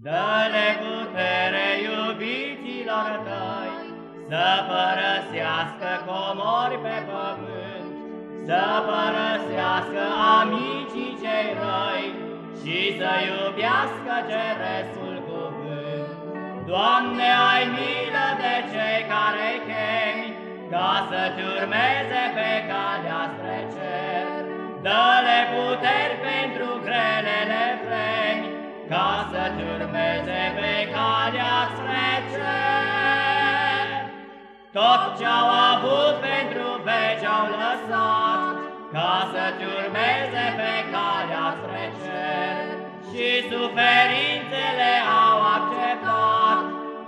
Dă-le putere iubiților tăi Să părăsească comori pe pământ Să părăsească amicii cei răi Și să iubească ceresul cuvânt. Doamne, ai milă de cei care chemi Ca să-ți urmeze pe calea spre cer. Dă-le puteri Tot ce-au avut pentru veci au lăsat, Ca să-ți urmeze pe calea spre cer. Și suferințele au acceptat,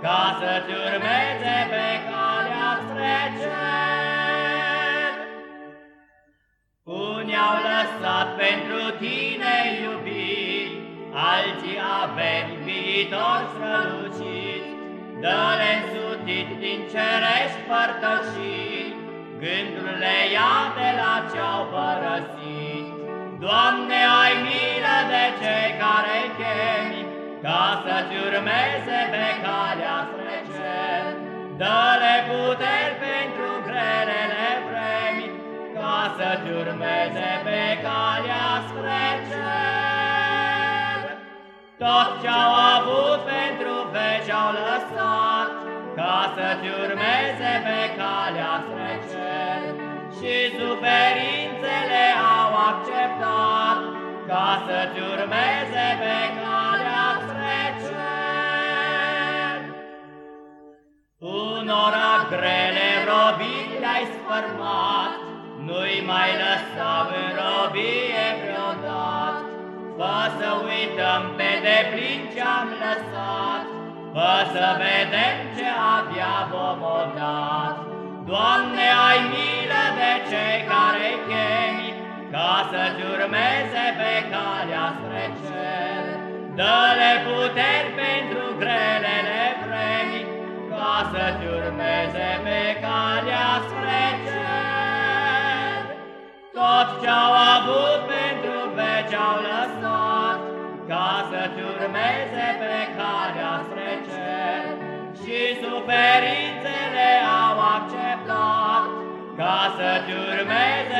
Ca să-ți urmeze pe calea spre cer. Unii au lăsat pentru tine iubit, Alții avem viitor strălucit, Dă-le însutit din cerești părtășii, Gândurile ia de la ce-au părăsit. Doamne, ai milă de cei care chemi, Ca să-ți urmeze pe calea spre cer. Dă-le puteri pentru grelele vremi, Ca să-ți urmeze pe calea spre cer. Tot ce-au avut pentru veci au lăsat, Ca să-ți urmeze pe calea spre cer. Și suferințele au acceptat, Ca să-ți urmeze pe calea spre cer. Unora grele robii le-ai sfărmat, Nu-i mai lăsa în robie vreodată, Fă să uităm pe deplin ce-am lăsat, Fă să vedem ce abia vom dat. Doamne, ai milă de cei care chemi, Ca să-ți urmeze pe calea spre cer. Dă-le puteri pentru grelele vremi, Ca să-ți urmeze pe calea spre cer. Tot ce-au avut pentru veci au lăsat, Ca să-ți urmeze pe calea Ca să-ți urmeze pe calea